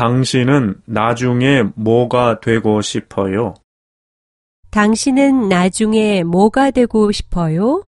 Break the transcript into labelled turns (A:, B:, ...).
A: 당신은 나중에 뭐가 되고 싶어요?
B: 당신은 나중에 뭐가 되고 싶어요?